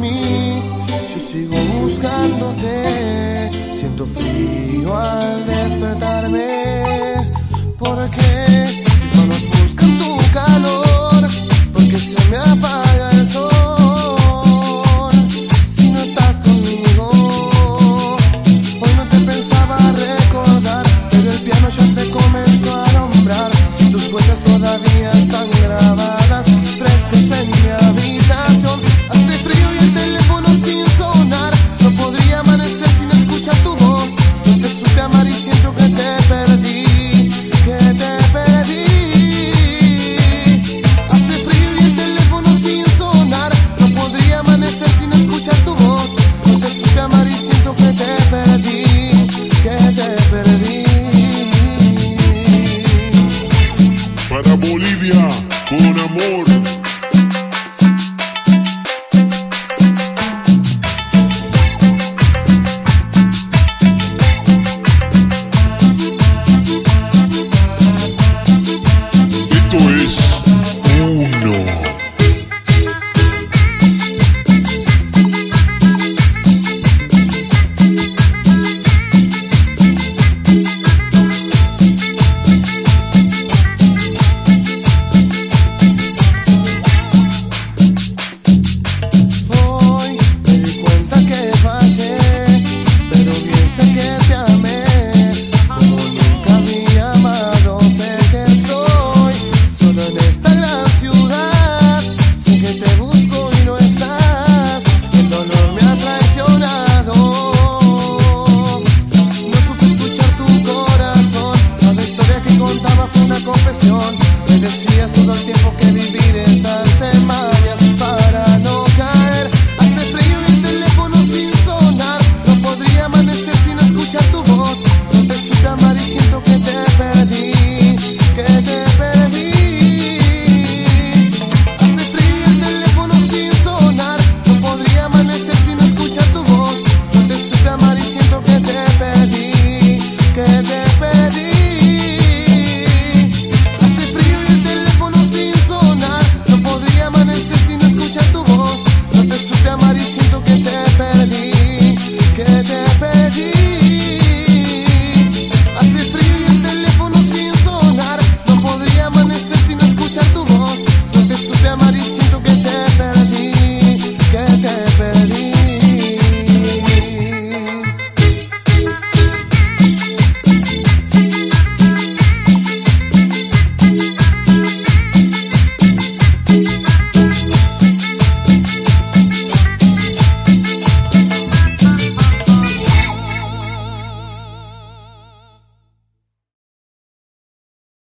Yo sigo buscándote, siento frío al despertarme. un amor.